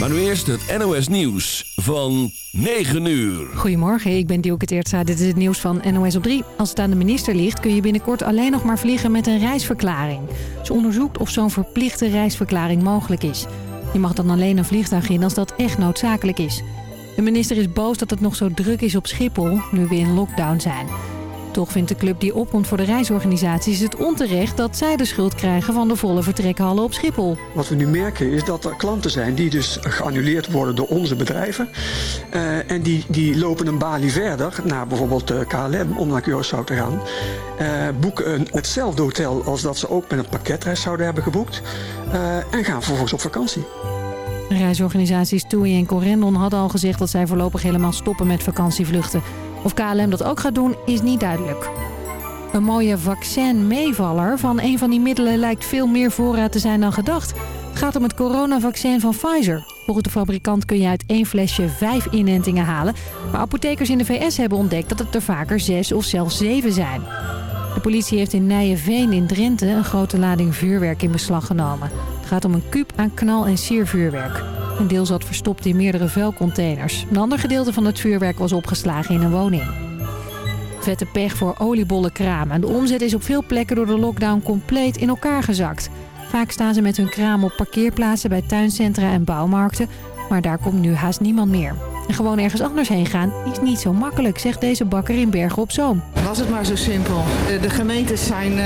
Maar nu eerst het NOS Nieuws van 9 uur. Goedemorgen, ik ben Dielke Teertza. Dit is het nieuws van NOS op 3. Als het aan de minister ligt kun je binnenkort alleen nog maar vliegen met een reisverklaring. Ze onderzoekt of zo'n verplichte reisverklaring mogelijk is. Je mag dan alleen een vliegtuig in als dat echt noodzakelijk is. De minister is boos dat het nog zo druk is op Schiphol, nu we in lockdown zijn. Toch vindt de club die opkomt voor de reisorganisaties het onterecht dat zij de schuld krijgen van de volle vertrekhallen op Schiphol. Wat we nu merken is dat er klanten zijn die dus geannuleerd worden door onze bedrijven. Uh, en die, die lopen een balie verder naar bijvoorbeeld uh, KLM om naar Curaçao te gaan. Uh, boeken een, hetzelfde hotel als dat ze ook met een pakketreis zouden hebben geboekt. en gaan vervolgens op vakantie. Reisorganisaties TUI en Corendon hadden al gezegd dat zij voorlopig helemaal stoppen met vakantievluchten. Of KLM dat ook gaat doen, is niet duidelijk. Een mooie vaccin-meevaller van een van die middelen lijkt veel meer voorraad te zijn dan gedacht. Het gaat om het coronavaccin van Pfizer. Volgens de fabrikant kun je uit één flesje vijf inentingen halen. Maar apothekers in de VS hebben ontdekt dat het er vaker zes of zelfs zeven zijn. De politie heeft in Nijenveen in Drenthe een grote lading vuurwerk in beslag genomen. Gaat om een kuub aan knal- en siervuurwerk. Een deel zat verstopt in meerdere vuilcontainers. Een ander gedeelte van het vuurwerk was opgeslagen in een woning. Vette pech voor oliebollenkramen. De omzet is op veel plekken door de lockdown compleet in elkaar gezakt. Vaak staan ze met hun kraam op parkeerplaatsen bij tuincentra en bouwmarkten. Maar daar komt nu haast niemand meer. En gewoon ergens anders heen gaan is niet zo makkelijk, zegt deze bakker in Bergen op Zoom. Was het maar zo simpel. De gemeentes zijn, uh,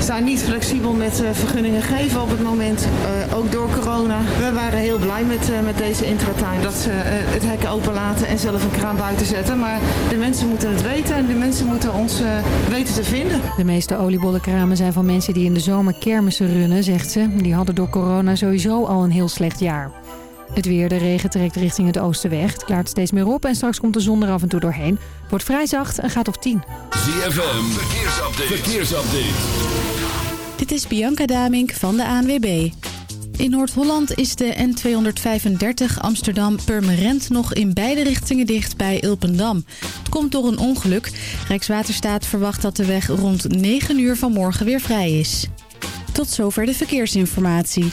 zijn niet flexibel met uh, vergunningen geven op het moment. Uh, ook door corona. We waren heel blij met, met deze intratuin. Dat ze het hek openlaten en zelf een kraan buiten zetten. Maar de mensen moeten het weten en de mensen moeten ons weten te vinden. De meeste oliebollenkramen zijn van mensen die in de zomer kermissen runnen, zegt ze. Die hadden door corona sowieso al een heel slecht jaar. Het weer, de regen trekt richting het oosten weg. Het klaart steeds meer op en straks komt de zon er af en toe doorheen. Wordt vrij zacht en gaat op 10. ZFM, verkeersupdate. verkeersupdate. Dit is Bianca Damink van de ANWB. In Noord-Holland is de N235 Amsterdam Purmerend nog in beide richtingen dicht bij Ilpendam. Het komt door een ongeluk. Rijkswaterstaat verwacht dat de weg rond 9 uur vanmorgen weer vrij is. Tot zover de verkeersinformatie.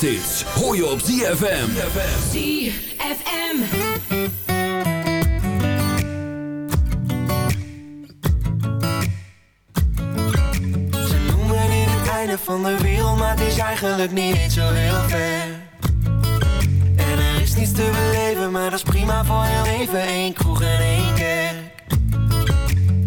Kersthits hoor je op ZFM. ZFM. Ze noemen dit het einde van de wereld, maar het is eigenlijk niet zo heel ver. En er is niets te beleven, maar dat is prima voor heel even. één kroeg en één kerk.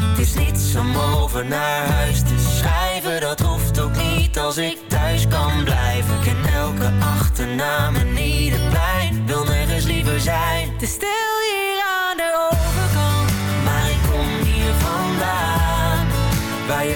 Het is niets om over naar huis te schrijven, dat hoeft ook niet als ik thuis kan blijven. Ik ken elke achternaam en ieder plein, wil nergens liever zijn. Te stil hier aan de overkant. Maar ik kom hier vandaan, waar je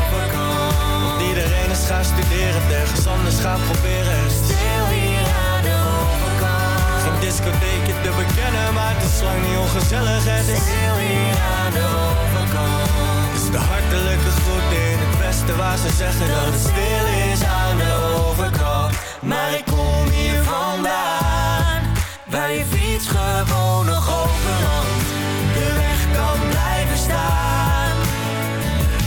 Iedereen is gaan studeren, ergens anders gaan proberen Stil hier aan de overkant. geen discotheekje te bekennen, maar het is lang niet ongezellig Het is Stil hier aan de overkant. Het is de hartelijke groet in het westen waar ze zeggen dat het stil is aan de overkant. Maar ik kom hier vandaan, waar je fiets gewoon nog open langs de weg kan blijven staan.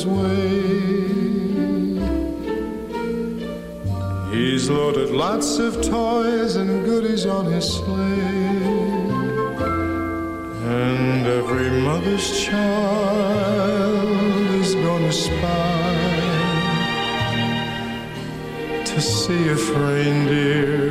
his way. He's loaded lots of toys and goodies on his sleigh. And every mother's child is gonna spy to see if reindeer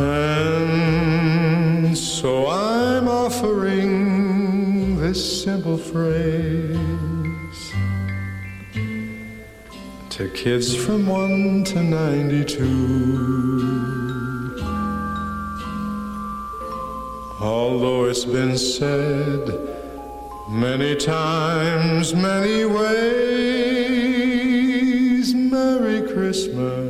And so I'm offering this simple phrase to kids from 1 to 92. Although it's been said many times, many ways, Merry Christmas.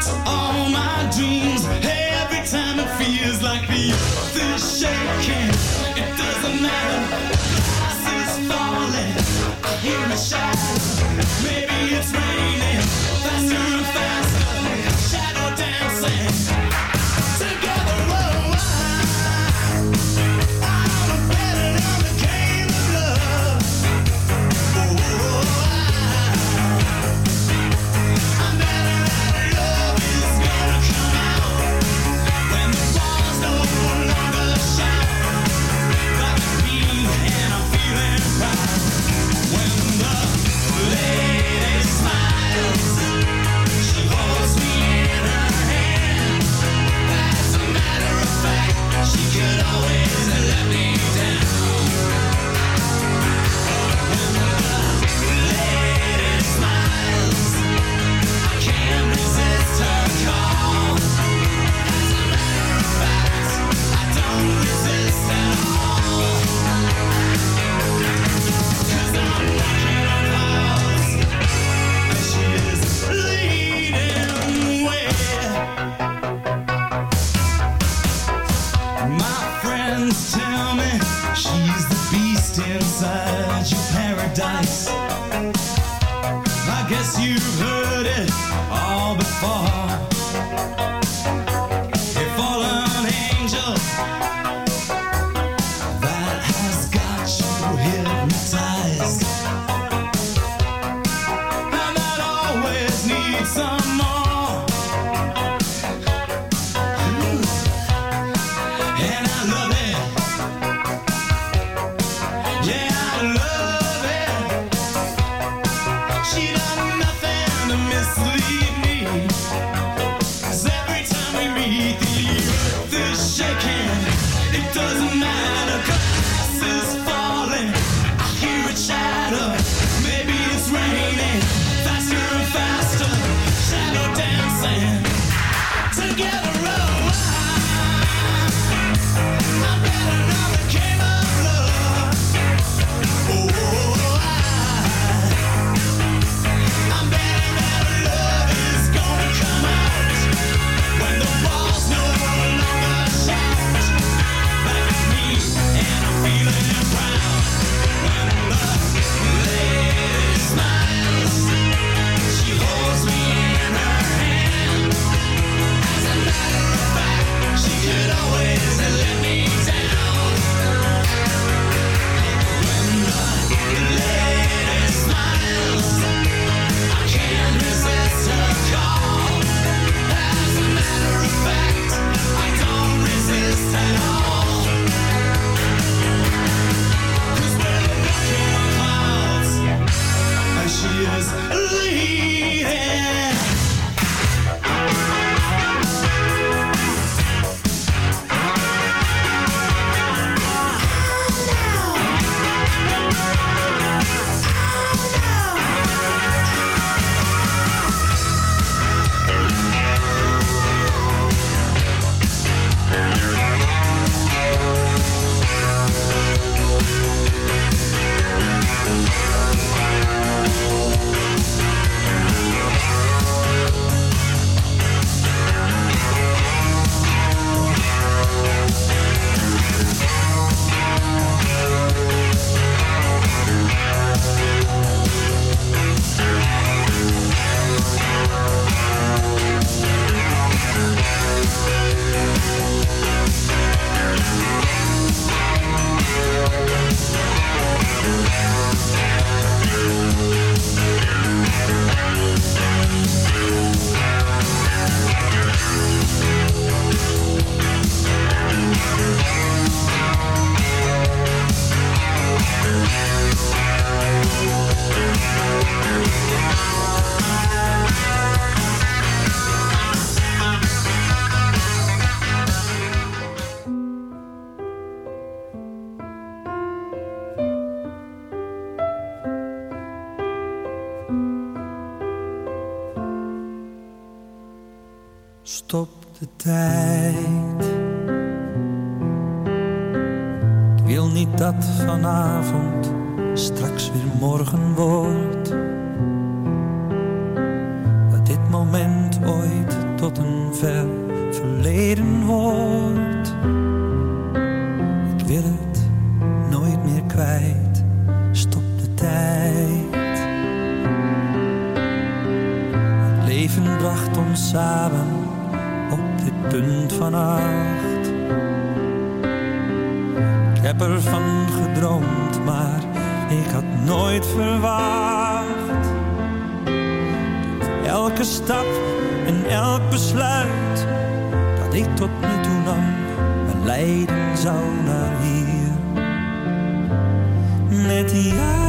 Oh. inside your paradise. I guess you've heard it all before. Met jou,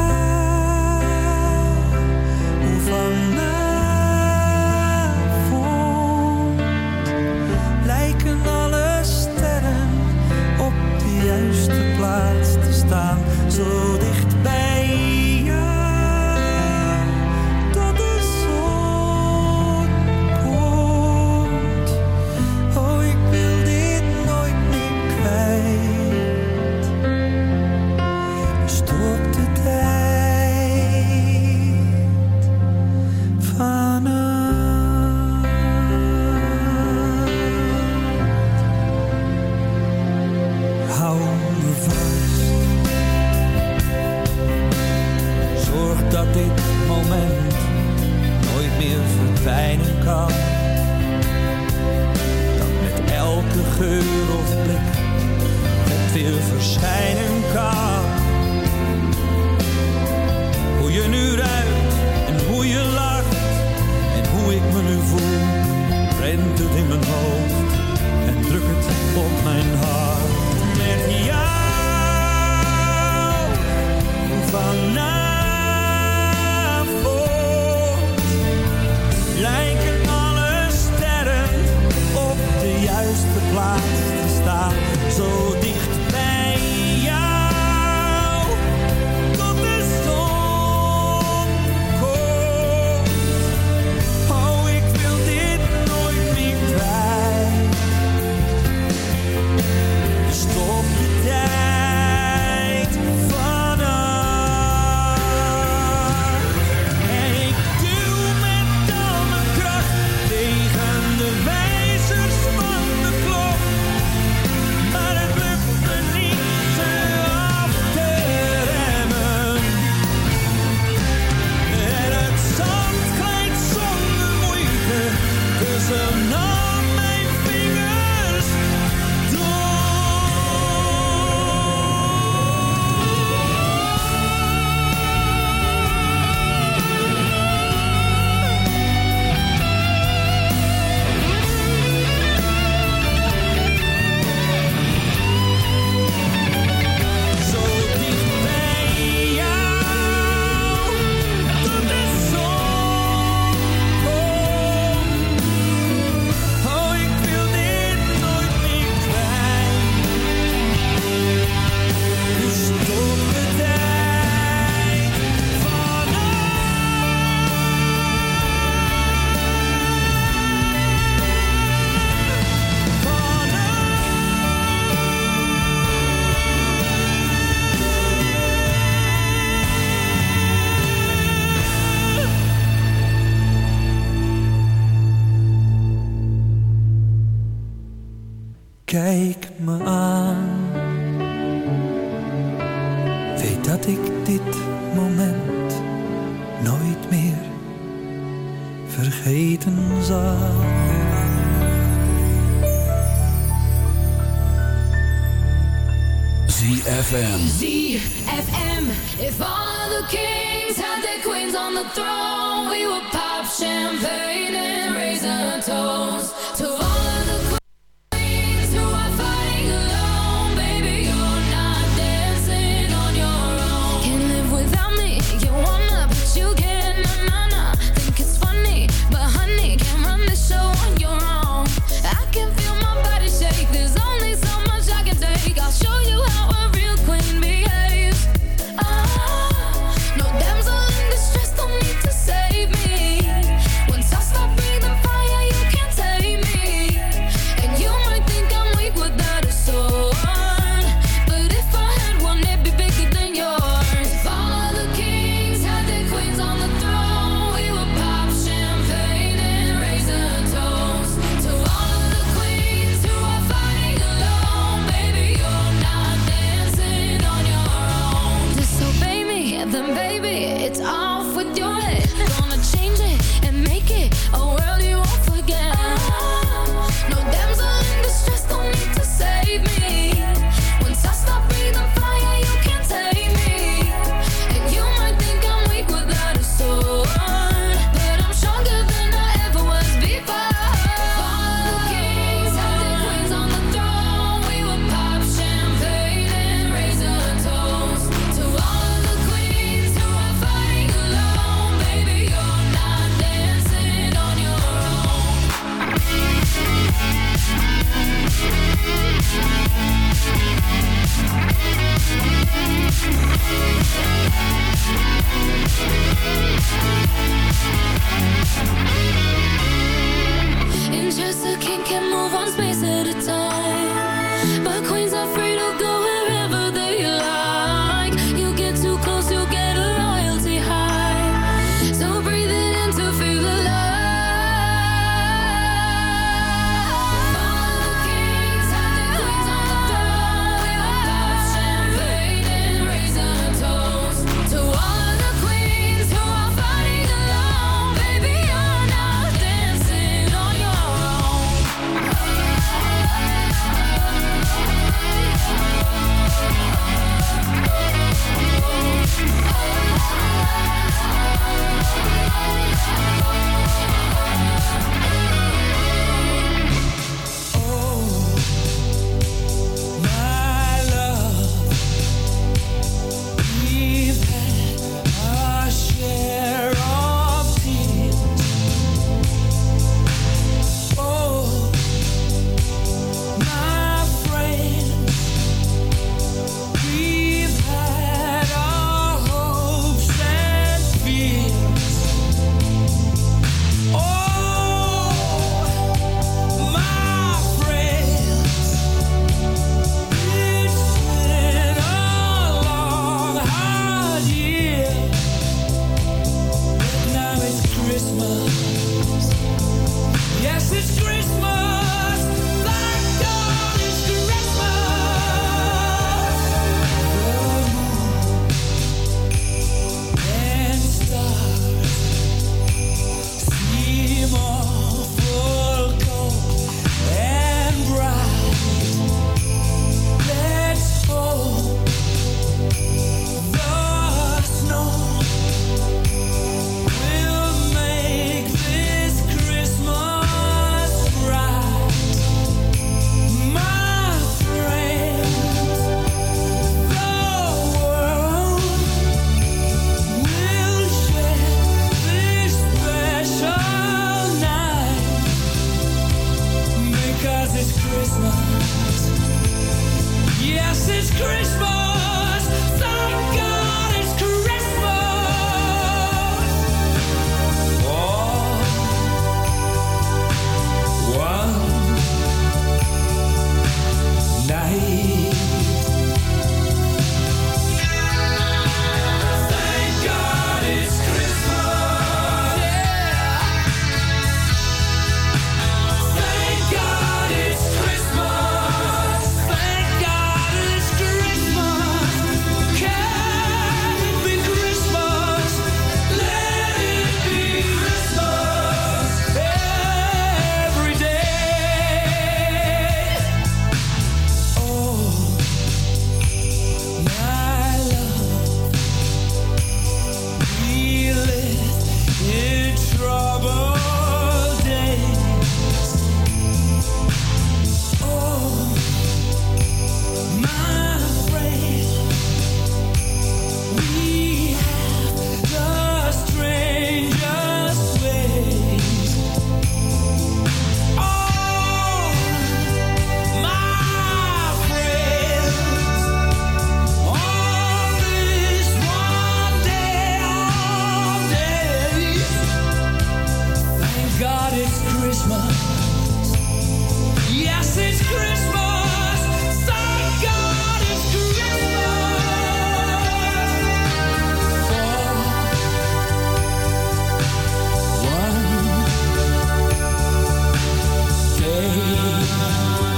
free.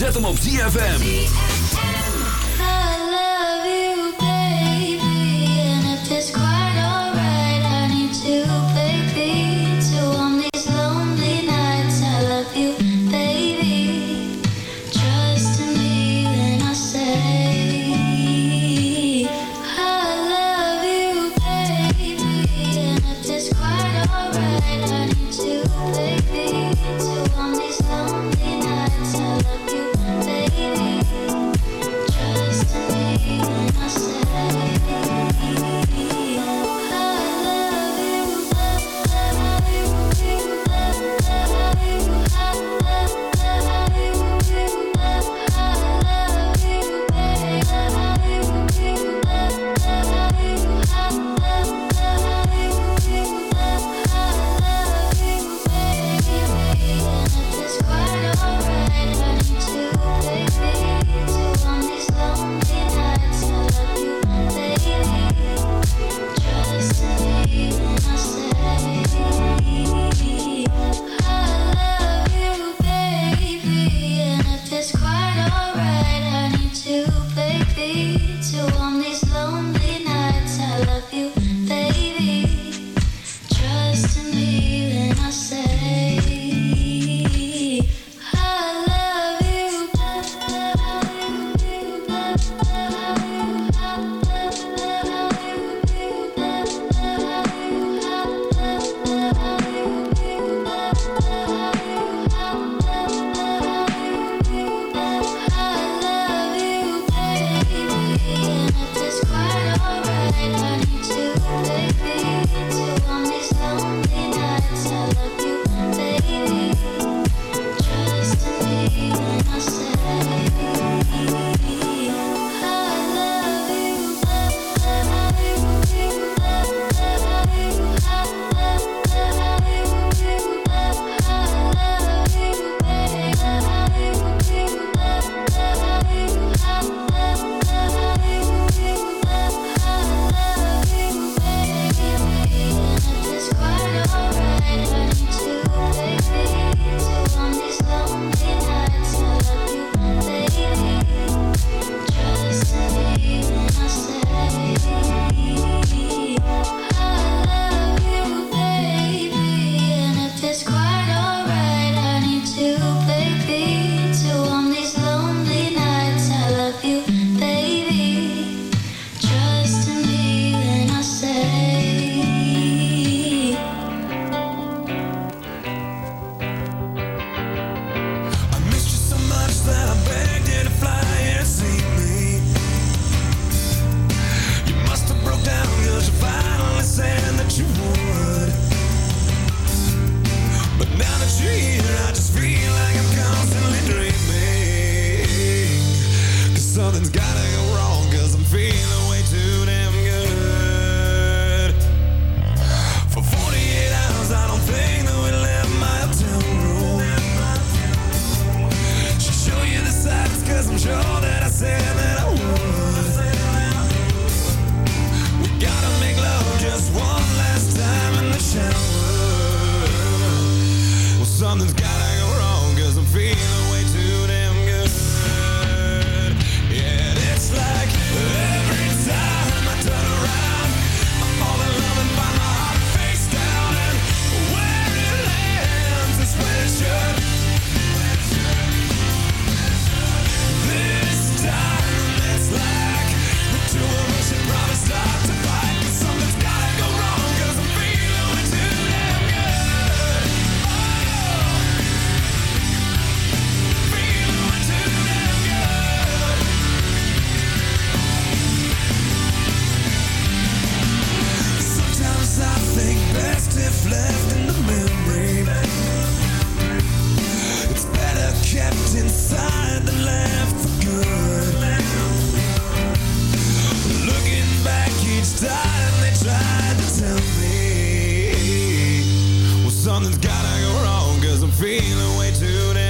Zet hem op Something's gotta go wrong, cause I'm feeling way too damn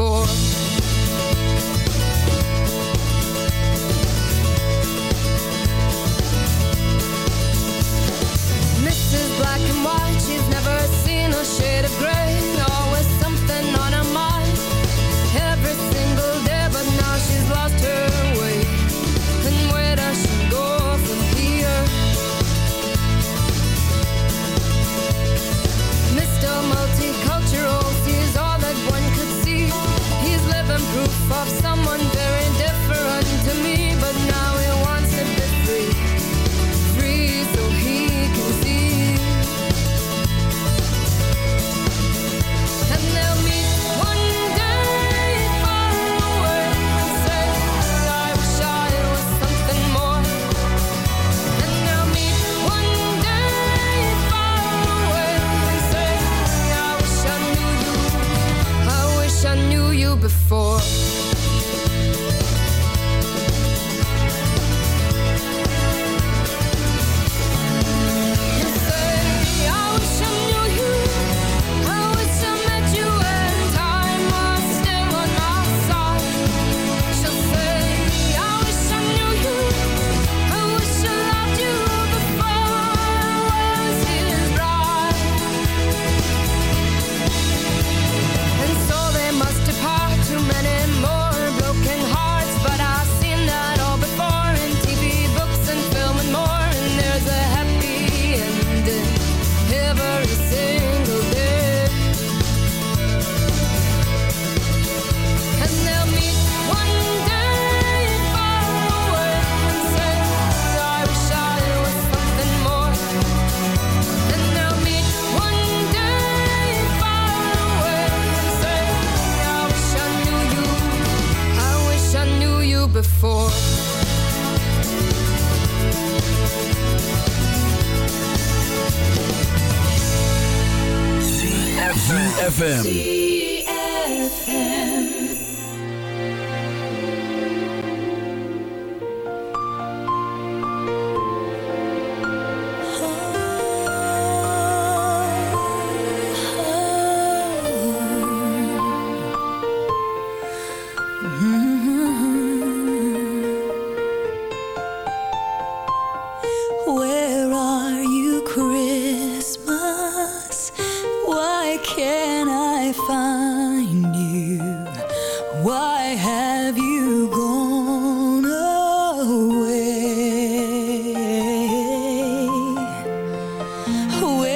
Before. love. away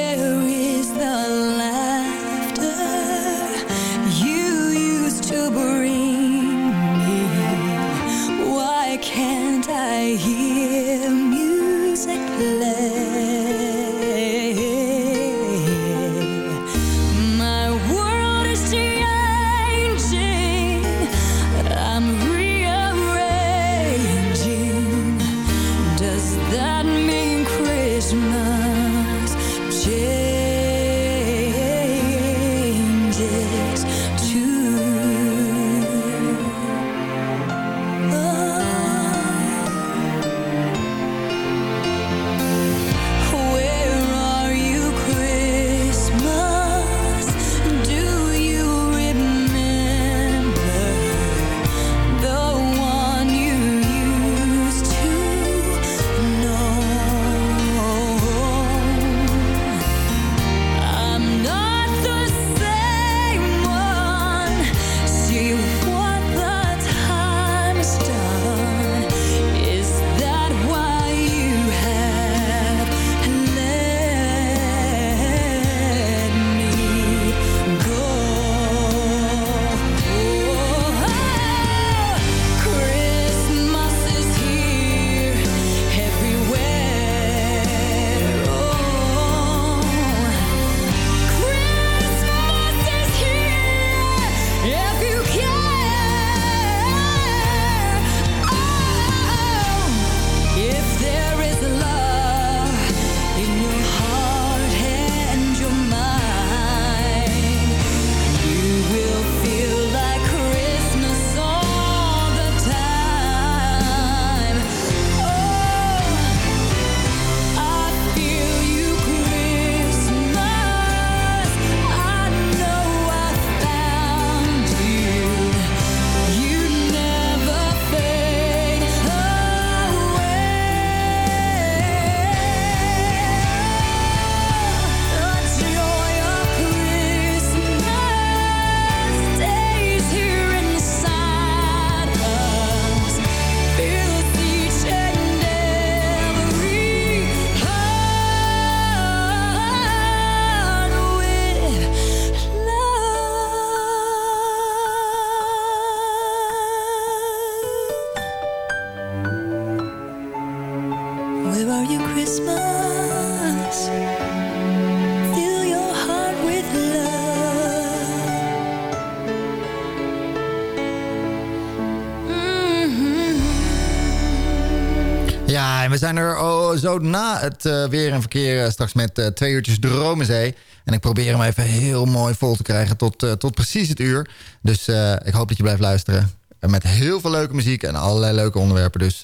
er oh, zo na het eh, weer en verkeer eh, straks met eh, twee uurtjes Dromenzee. En ik probeer hem even heel mooi vol te krijgen tot, tot precies het uur. Dus ik hoop dat je blijft luisteren. Met heel veel leuke muziek en allerlei leuke onderwerpen. Dus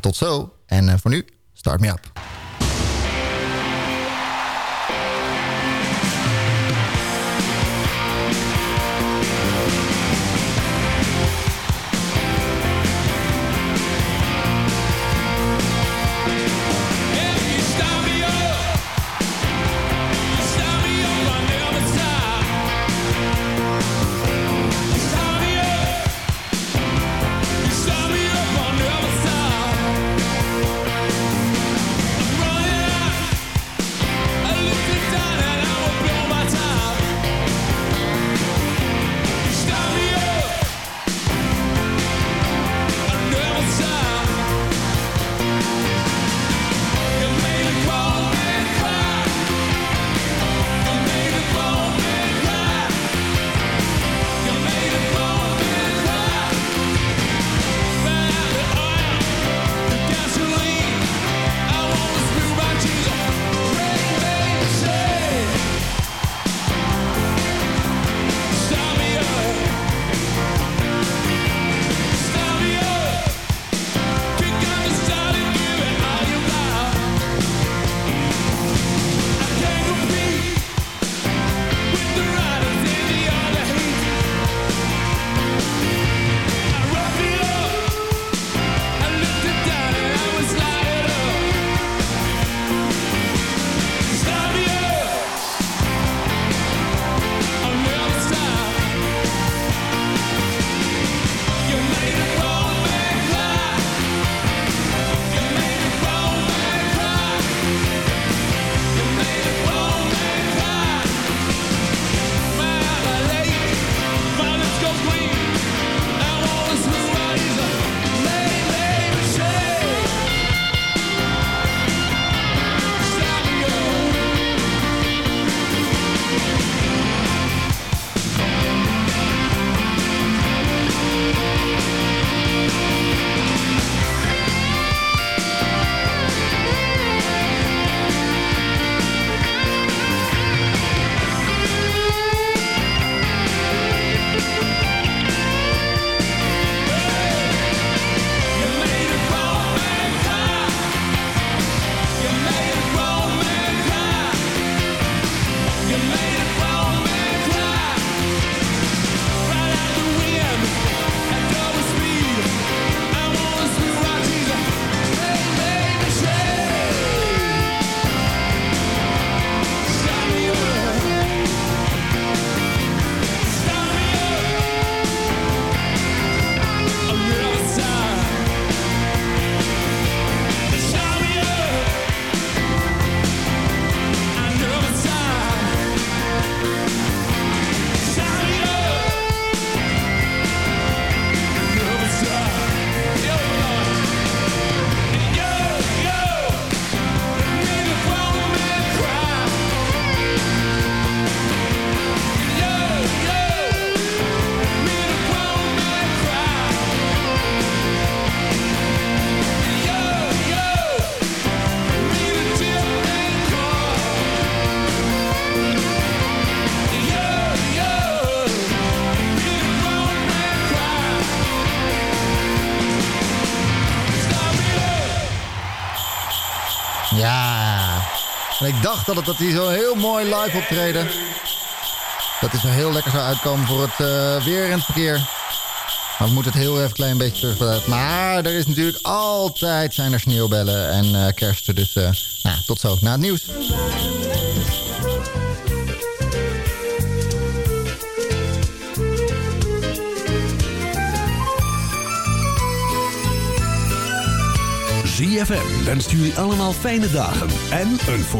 tot zo. En voor nu, start me up. Dat, het, dat hij zo heel mooi live optreden. Dat hij zo heel lekker zou uitkomen voor het eh, weer en het verkeer. Maar we moeten het heel even klein beetje terug. Maar er is natuurlijk altijd zijn er sneeuwbellen en eh, kersten. Dus eh, nou, tot zo na het nieuws. ZFM wenst jullie allemaal fijne dagen en een voorspoedig